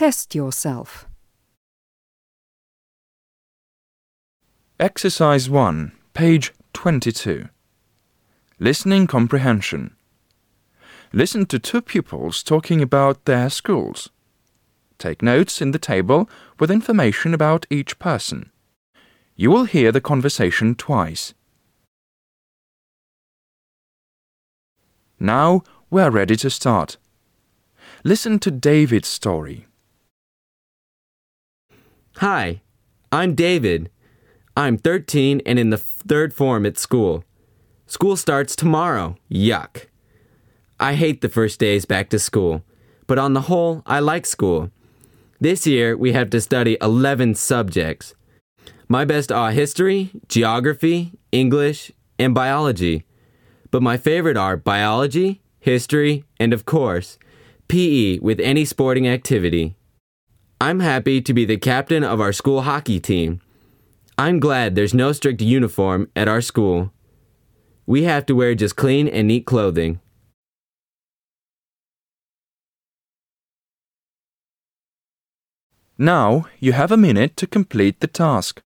Test yourself. Exercise 1, page 22. Listening comprehension. Listen to two pupils talking about their schools. Take notes in the table with information about each person. You will hear the conversation twice. Now we are ready to start. Listen to David's story. Hi, I'm David. I'm 13 and in the third form at school. School starts tomorrow. Yuck. I hate the first days back to school, but on the whole, I like school. This year, we have to study 11 subjects. My best are history, geography, English, and biology. But my favorite are biology, history, and of course, PE with any sporting activity. I'm happy to be the captain of our school hockey team. I'm glad there's no strict uniform at our school. We have to wear just clean and neat clothing. Now you have a minute to complete the task.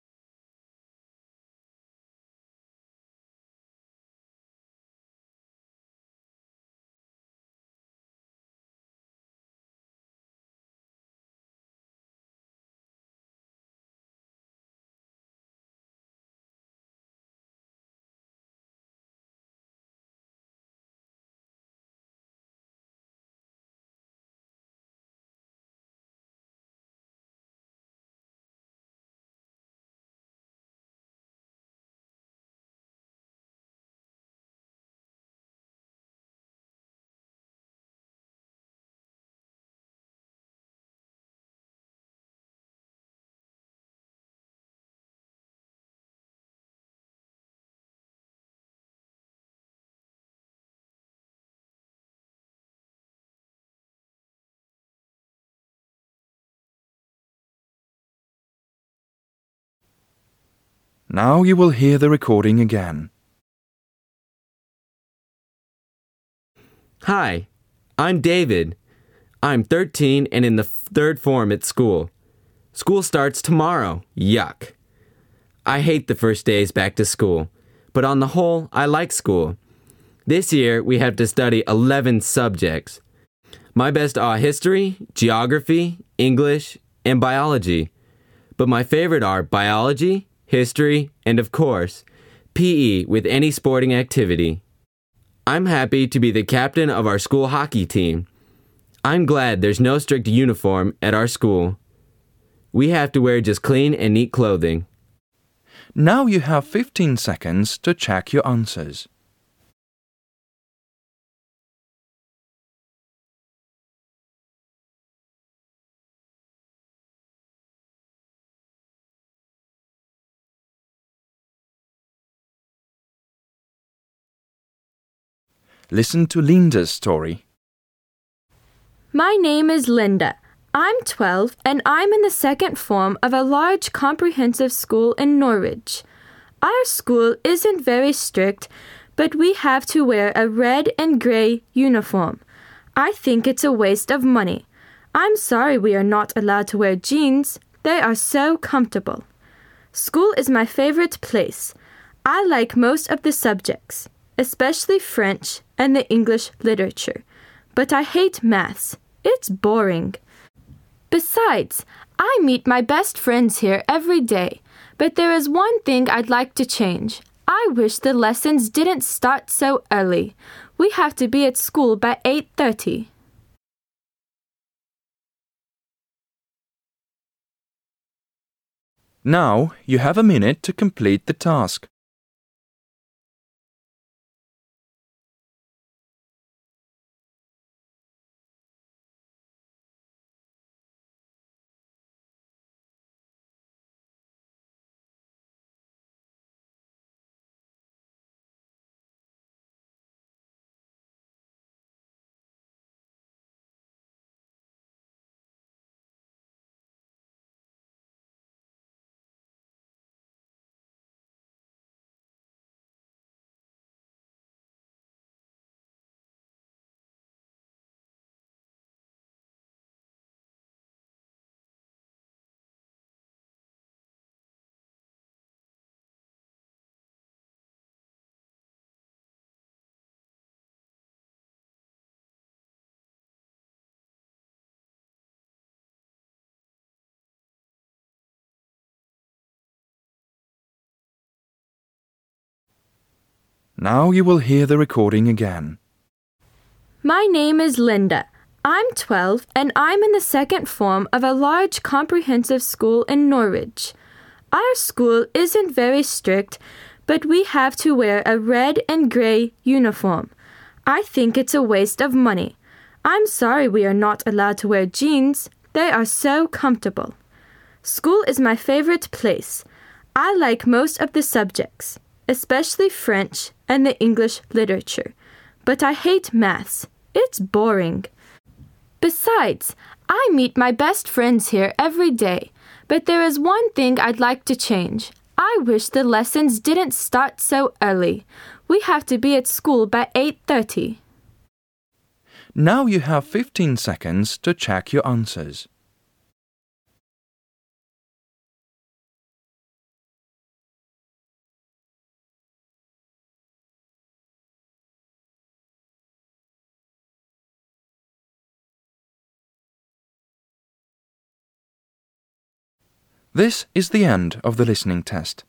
Now you will hear the recording again. Hi, I'm David. I'm 13 and in the third form at school. School starts tomorrow. Yuck. I hate the first days back to school, but on the whole, I like school. This year, we have to study 11 subjects. My best are history, geography, English, and biology. But my favorite are biology, history, and of course, PE with any sporting activity. I'm happy to be the captain of our school hockey team. I'm glad there's no strict uniform at our school. We have to wear just clean and neat clothing. Now you have 15 seconds to check your answers. Listen to Linda's story. My name is Linda. I'm 12 and I'm in the second form of a large comprehensive school in Norwich. Our school isn't very strict, but we have to wear a red and gray uniform. I think it's a waste of money. I'm sorry we are not allowed to wear jeans. They are so comfortable. School is my favorite place. I like most of the subjects, especially French and the English literature. But I hate maths. It's boring. Besides, I meet my best friends here every day. But there is one thing I'd like to change. I wish the lessons didn't start so early. We have to be at school by 8:30. Now you have a minute to complete the task. Now you will hear the recording again. My name is Linda. I'm 12 and I'm in the second form of a large comprehensive school in Norwich. Our school isn't very strict, but we have to wear a red and gray uniform. I think it's a waste of money. I'm sorry we are not allowed to wear jeans. They are so comfortable. School is my favorite place. I like most of the subjects, especially French and the English literature. But I hate maths. It's boring. Besides, I meet my best friends here every day. But there is one thing I'd like to change. I wish the lessons didn't start so early. We have to be at school by 8:30. Now you have 15 seconds to check your answers. This is the end of the listening test.